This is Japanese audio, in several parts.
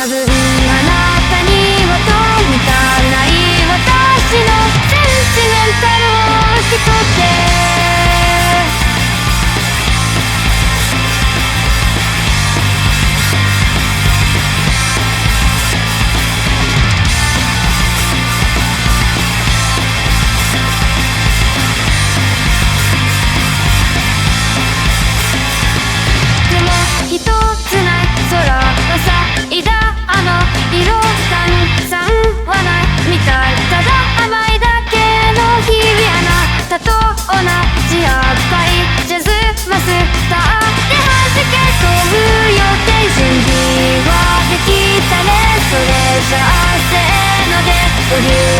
tabloid. We're here.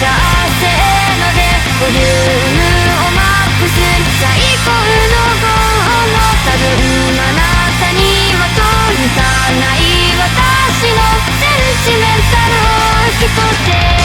幸せのでボリュームをマックス最高のご飯の多分あなたには届かない私のセンチメンタルを引き